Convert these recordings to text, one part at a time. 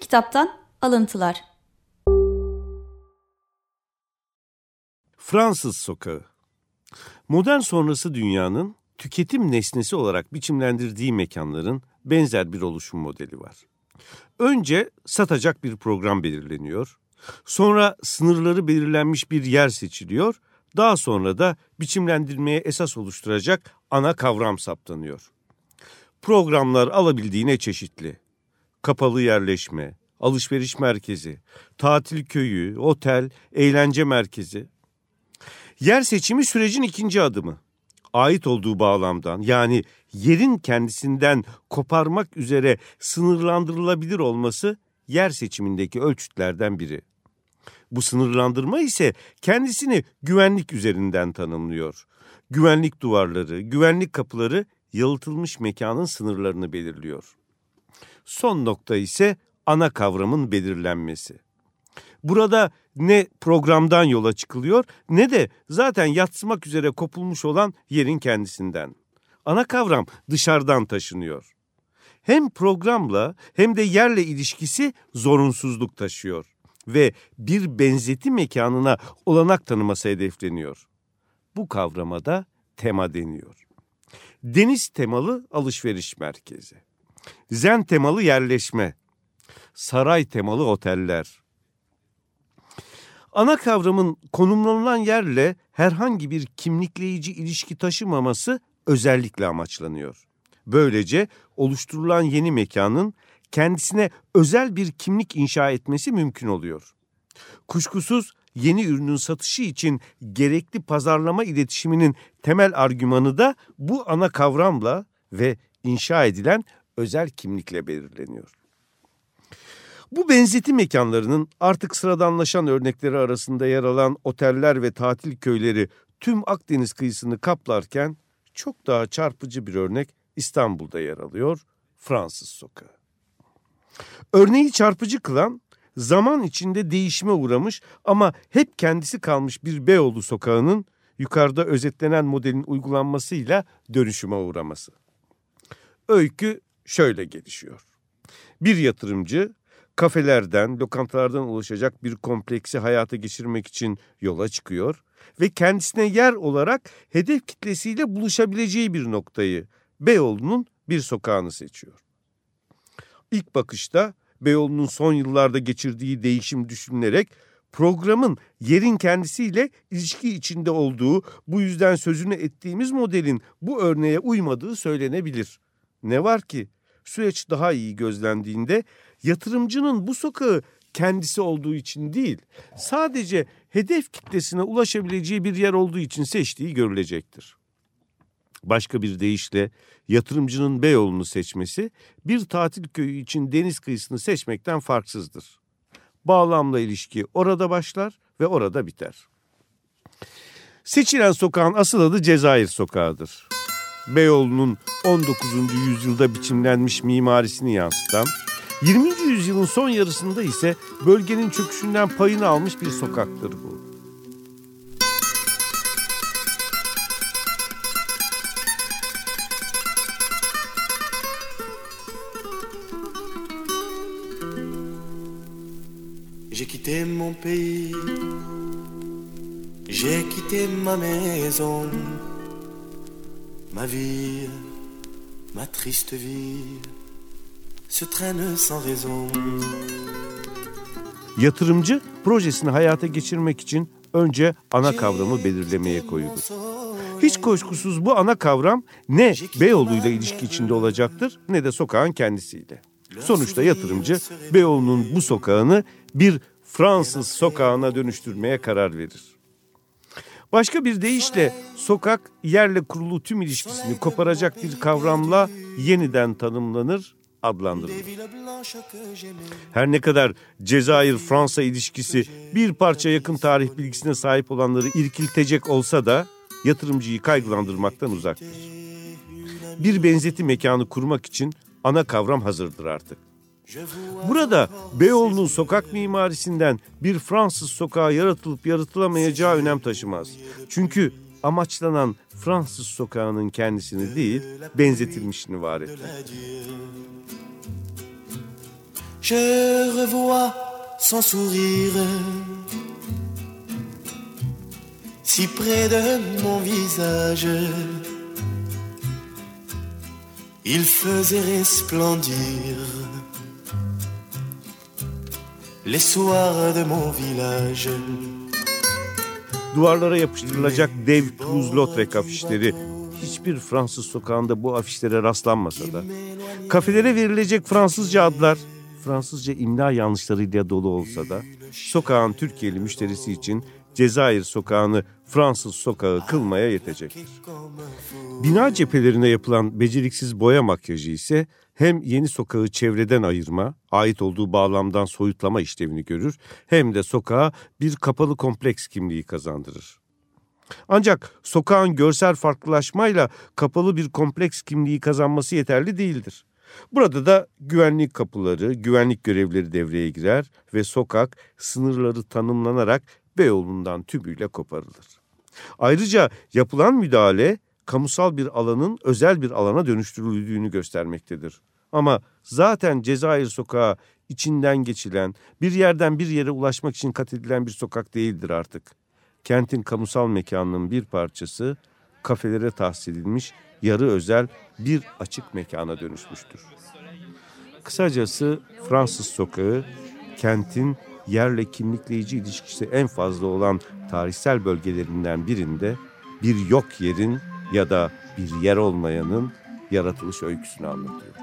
Kitaptan alıntılar. Fransız sokağı. Modern sonrası dünyanın tüketim nesnesi olarak biçimlendirdiği mekanların benzer bir oluşum modeli var. Önce satacak bir program belirleniyor, sonra sınırları belirlenmiş bir yer seçiliyor, daha sonra da biçimlendirmeye esas oluşturacak ana kavram saptanıyor. Programlar alabildiğine çeşitli. Kapalı yerleşme, alışveriş merkezi, tatil köyü, otel, eğlence merkezi. Yer seçimi sürecin ikinci adımı. Ait olduğu bağlamdan yani yerin kendisinden koparmak üzere sınırlandırılabilir olması yer seçimindeki ölçütlerden biri. Bu sınırlandırma ise kendisini güvenlik üzerinden tanımlıyor. Güvenlik duvarları, güvenlik kapıları yalıtılmış mekanın sınırlarını belirliyor. Son nokta ise ana kavramın belirlenmesi. Burada ne programdan yola çıkılıyor ne de zaten yatsımak üzere kopulmuş olan yerin kendisinden. Ana kavram dışarıdan taşınıyor. Hem programla hem de yerle ilişkisi zorunsuzluk taşıyor ve bir benzeti mekanına olanak tanıması hedefleniyor. Bu kavrama da tema deniyor. Deniz temalı alışveriş merkezi. Zen temalı yerleşme. Saray temalı oteller. Ana kavramın konumlanılan yerle herhangi bir kimlikleyici ilişki taşımaması özellikle amaçlanıyor. Böylece oluşturulan yeni mekanın kendisine özel bir kimlik inşa etmesi mümkün oluyor. Kuşkusuz yeni ürünün satışı için gerekli pazarlama iletişiminin temel argümanı da bu ana kavramla ve inşa edilen özel kimlikle belirleniyor. Bu benzeti mekanlarının artık sıradanlaşan örnekleri arasında yer alan oteller ve tatil köyleri tüm Akdeniz kıyısını kaplarken çok daha çarpıcı bir örnek İstanbul'da yer alıyor, Fransız sokağı. Örneği çarpıcı kılan zaman içinde değişime uğramış ama hep kendisi kalmış bir Beyoğlu sokağının yukarıda özetlenen modelin uygulanmasıyla dönüşüme uğraması. Öykü şöyle gelişiyor. Bir yatırımcı kafelerden, lokantalardan oluşacak bir kompleksi hayata geçirmek için yola çıkıyor ve kendisine yer olarak hedef kitlesiyle buluşabileceği bir noktayı Beyoğlu'nun bir sokağını seçiyor. İlk bakışta Beyoğlu'nun son yıllarda geçirdiği değişim düşünülerek programın yerin kendisiyle ilişki içinde olduğu, bu yüzden sözünü ettiğimiz modelin bu örneğe uymadığı söylenebilir. Ne var ki süreç daha iyi gözlendiğinde yatırımcının bu sokağı kendisi olduğu için değil, sadece hedef kitlesine ulaşabileceği bir yer olduğu için seçtiği görülecektir. Başka bir deyişle yatırımcının Beyoğlu'nu seçmesi bir tatil köyü için deniz kıyısını seçmekten farksızdır. Bağlamla ilişki orada başlar ve orada biter. Seçilen sokağın asıl adı Cezayir Sokağı'dır. Beyoğlu'nun 19. yüzyılda biçimlenmiş mimarisini yansıtan, 20. yüzyılın son yarısında ise bölgenin çöküşünden payını almış bir sokaktır bu. J'ai quitté mon pays, j'ai quitté ma maison, ma vie, ma triste vie se traîne sans raison. Yatırımcı projesini hayata geçirmek için önce ana kavramı belirlemeye koyulur. Hiç kuşkusuz bu ana kavram ne Beyoğlu'yla ilişki içinde olacaktır ne de sokağın kendisiyle. Sonuçta yatırımcı Beyoğlu'nun bu sokağını bir Fransız sokağına dönüştürmeye karar verir. Başka bir deyişle sokak yerle kurulu tüm ilişkisini koparacak bir kavramla yeniden tanımlanır, adlandırılır. Her ne kadar Cezayir-Fransa ilişkisi bir parça yakın tarih bilgisine sahip olanları irkiltecek olsa da yatırımcıyı kaygılandırmaktan uzaktır. Bir benzeti mekanı kurmak için ana kavram hazırdır artık. Burada Beyoğlu'nun sokak mimarisinden bir Fransız sokağı yaratılıp yaratılamayacağı önem taşımaz. Çünkü amaçlanan Fransız sokağının kendisini değil, benzetilmişini var etmek. je revois son sourire si près de mon visage. Il faisait resplendir les soirs de mon village. Duvarlara yapıştırılacak dev Toulouse-Lautrec afişleri hiçbir Fransız sokağında bu afişlere rastlanmasa da kafelere verilecek Fransızca adlar Fransızca imla yanlışlarıyla dolu olsa da sokağın Türkiye'li müşterisi için Cezayir sokağını Fransız sokağı kılmaya yetecektir. Bina cephelerine yapılan beceriksiz boya makyajı ise hem yeni sokağı çevreden ayırma, ait olduğu bağlamdan soyutlama işlevini görür, hem de sokağa bir kapalı kompleks kimliği kazandırır. Ancak sokağın görsel farklılaşmayla kapalı bir kompleks kimliği kazanması yeterli değildir. Burada da güvenlik kapıları, güvenlik görevleri devreye girer ve sokak sınırları tanımlanarak Beyoğlu'ndan tümüyle koparılır. Ayrıca yapılan müdahale kamusal bir alanın özel bir alana dönüştürüldüğünü göstermektedir. Ama zaten Cezayir sokağı içinden geçilen, bir yerden bir yere ulaşmak için kat edilen bir sokak değildir artık. Kentin kamusal mekanının bir parçası kafelere tahsis edilmiş yarı özel bir açık mekana dönüşmüştür. Kısacası Fransız sokağı kentin yerle kimlikleyici ilişkisi en fazla olan tarihsel bölgelerinden birinde bir yok yerin ya da bir yer olmayanın yaratılış öyküsünü anlatıyor.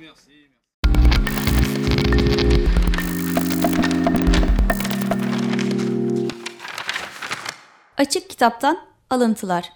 Merci. Açık Kitaptan Alıntılar